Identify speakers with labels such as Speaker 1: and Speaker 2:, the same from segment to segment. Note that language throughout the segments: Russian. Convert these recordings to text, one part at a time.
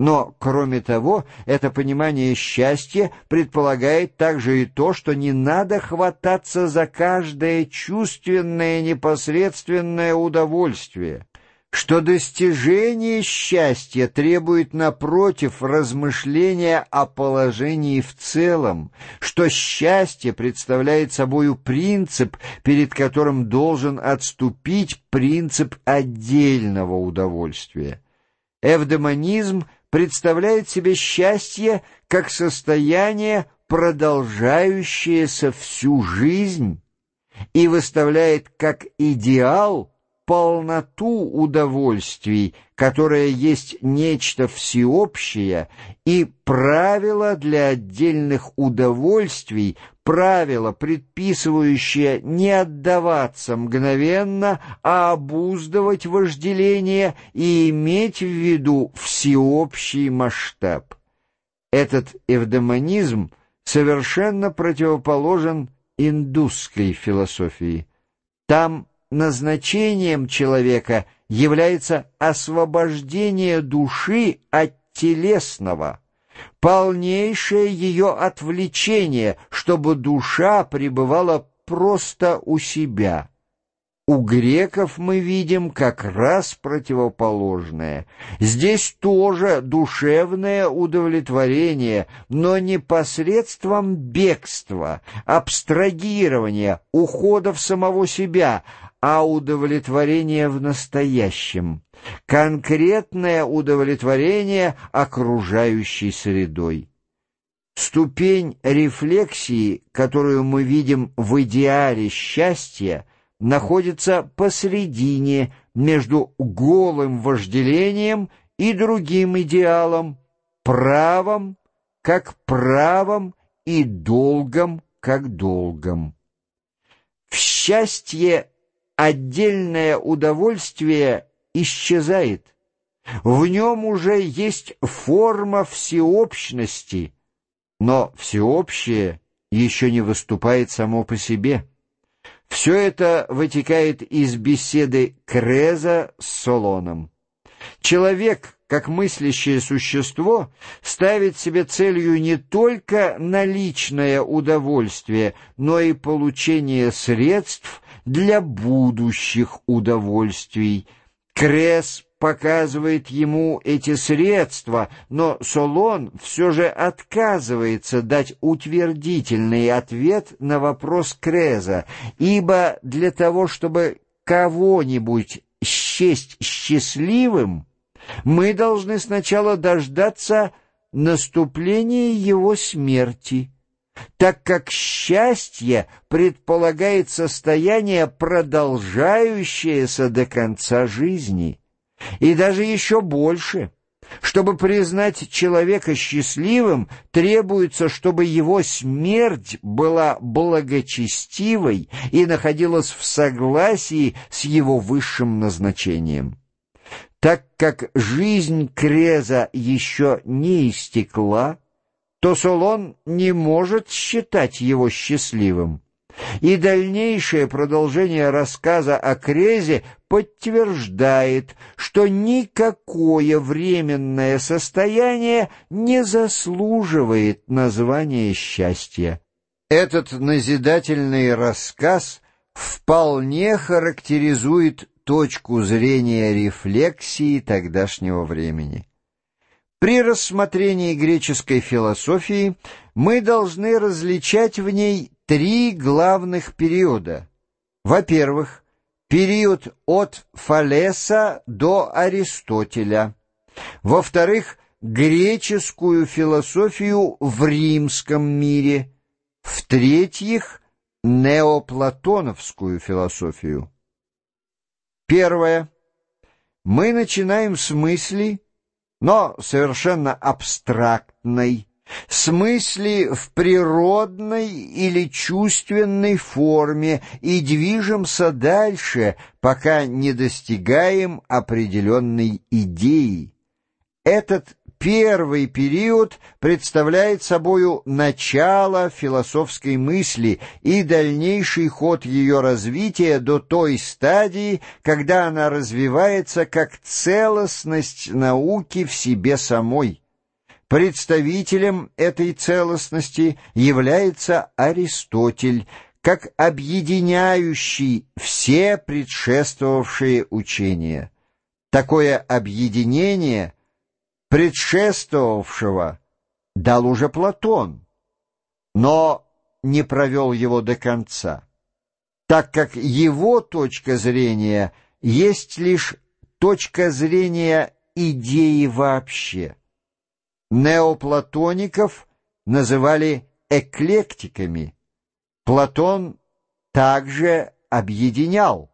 Speaker 1: Но, кроме того, это понимание счастья предполагает также и то, что не надо хвататься за каждое чувственное непосредственное удовольствие, что достижение счастья требует, напротив, размышления о положении в целом, что счастье представляет собою принцип, перед которым должен отступить принцип отдельного удовольствия. Эвдемонизм – представляет себе счастье как состояние, продолжающееся всю жизнь, и выставляет как идеал полноту удовольствий, которое есть нечто всеобщее, и правила для отдельных удовольствий, правило, предписывающее не отдаваться мгновенно, а обуздывать вожделение и иметь в виду всеобщий масштаб. Этот эвдемонизм совершенно противоположен индусской философии. Там назначением человека является освобождение души от телесного, полнейшее ее отвлечение, чтобы душа пребывала просто у себя. У греков мы видим как раз противоположное. Здесь тоже душевное удовлетворение, но не посредством бегства, абстрагирования, ухода в самого себя, а удовлетворение в настоящем, конкретное удовлетворение окружающей средой. Ступень рефлексии, которую мы видим в идеале счастья, находится посредине между голым вожделением и другим идеалом, правом как правом и долгом как долгом. В счастье отдельное удовольствие исчезает. В нем уже есть форма всеобщности, но всеобщее еще не выступает само по себе. Все это вытекает из беседы Креза с Солоном. Человек, как мыслящее существо, ставит себе целью не только наличное удовольствие, но и получение средств для будущих удовольствий. Крес показывает ему эти средства, но Солон все же отказывается дать утвердительный ответ на вопрос Креза, ибо для того, чтобы кого-нибудь счесть счастливым, мы должны сначала дождаться наступления его смерти так как счастье предполагает состояние, продолжающееся до конца жизни, и даже еще больше. Чтобы признать человека счастливым, требуется, чтобы его смерть была благочестивой и находилась в согласии с его высшим назначением. Так как жизнь Креза еще не истекла, то Солон не может считать его счастливым. И дальнейшее продолжение рассказа о Крезе подтверждает, что никакое временное состояние не заслуживает названия счастья. Этот назидательный рассказ вполне характеризует точку зрения рефлексии тогдашнего времени. При рассмотрении греческой философии мы должны различать в ней три главных периода. Во-первых, период от Фалеса до Аристотеля. Во-вторых, греческую философию в римском мире. В-третьих, неоплатоновскую философию. Первое. Мы начинаем с мысли, но совершенно абстрактной, смысли в природной или чувственной форме и движемся дальше, пока не достигаем определенной идеи. Этот первый период представляет собою начало философской мысли и дальнейший ход ее развития до той стадии, когда она развивается как целостность науки в себе самой. Представителем этой целостности является Аристотель, как объединяющий все предшествовавшие учения. Такое объединение предшествовавшего дал уже Платон, но не провел его до конца, так как его точка зрения есть лишь точка зрения идеи вообще. Неоплатоников называли эклектиками. Платон также объединял,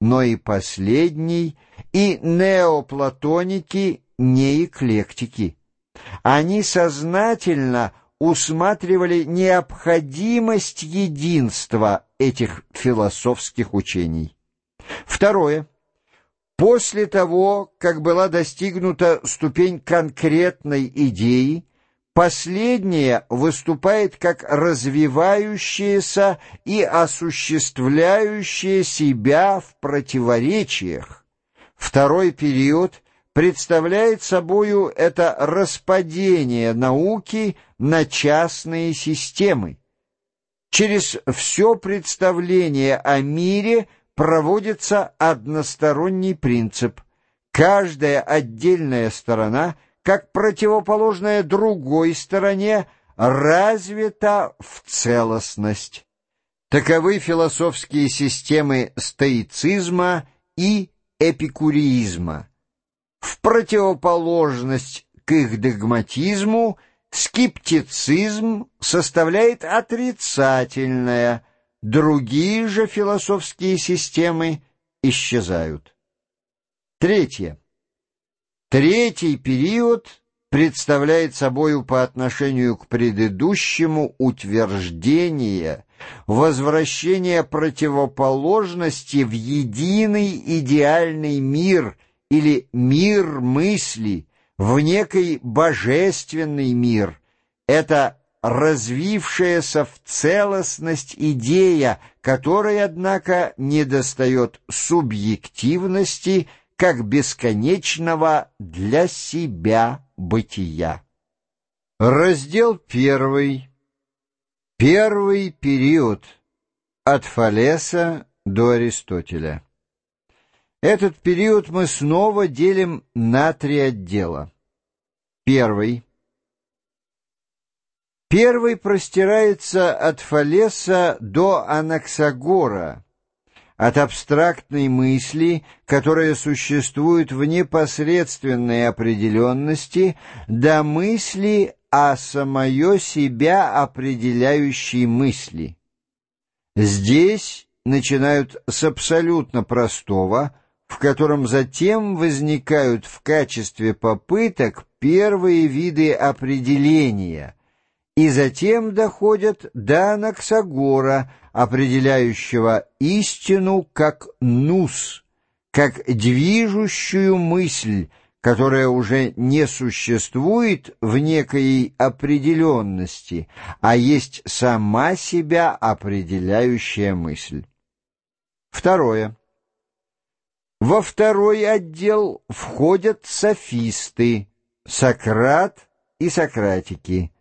Speaker 1: но и последний, и неоплатоники не эклектики. Они сознательно усматривали необходимость единства этих философских учений. Второе. После того, как была достигнута ступень конкретной идеи, последняя выступает как развивающаяся и осуществляющая себя в противоречиях. Второй период представляет собою это распадение науки на частные системы. Через все представление о мире – проводится односторонний принцип. Каждая отдельная сторона, как противоположная другой стороне, развита в целостность. Таковы философские системы стоицизма и эпикуризма. В противоположность к их догматизму скептицизм составляет отрицательное – Другие же философские системы исчезают. Третье. Третий период представляет собою по отношению к предыдущему утверждение, возвращение противоположности в единый идеальный мир или мир мысли, в некий божественный мир. Это развившаяся в целостность идея, которой, однако, недостает субъективности как бесконечного для себя бытия. Раздел первый. Первый период от Фалеса до Аристотеля. Этот период мы снова делим на три отдела. Первый Первый простирается от Фалеса до Анаксагора, от абстрактной мысли, которая существует в непосредственной определенности, до мысли о самое себя определяющей мысли. Здесь начинают с абсолютно простого, в котором затем возникают в качестве попыток первые виды определения – и затем доходят до Анаксагора, определяющего истину как нус, как движущую мысль, которая уже не существует в некой определенности, а есть сама себя определяющая мысль. Второе. Во второй отдел входят софисты, Сократ и Сократики.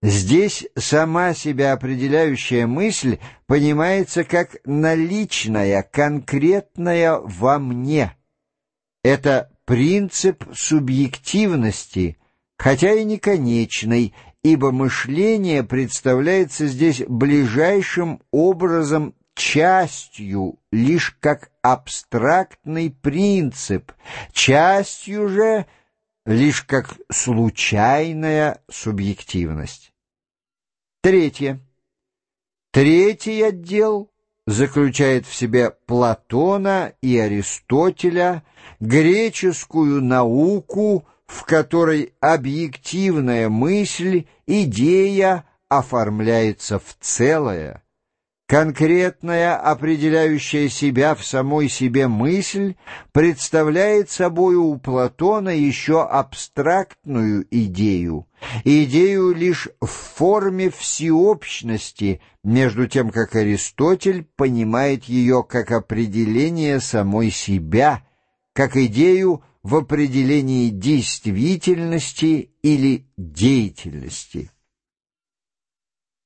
Speaker 1: Здесь сама себя определяющая мысль понимается как наличная, конкретная во мне. Это принцип субъективности, хотя и не конечный, ибо мышление представляется здесь ближайшим образом частью, лишь как абстрактный принцип, частью же — лишь как случайная субъективность. Третье. Третий отдел заключает в себе Платона и Аристотеля, греческую науку, в которой объективная мысль, идея оформляется в целое. Конкретная, определяющая себя в самой себе мысль, представляет собою у Платона еще абстрактную идею, идею лишь в форме всеобщности, между тем как Аристотель понимает ее как определение самой себя, как идею в определении действительности или деятельности.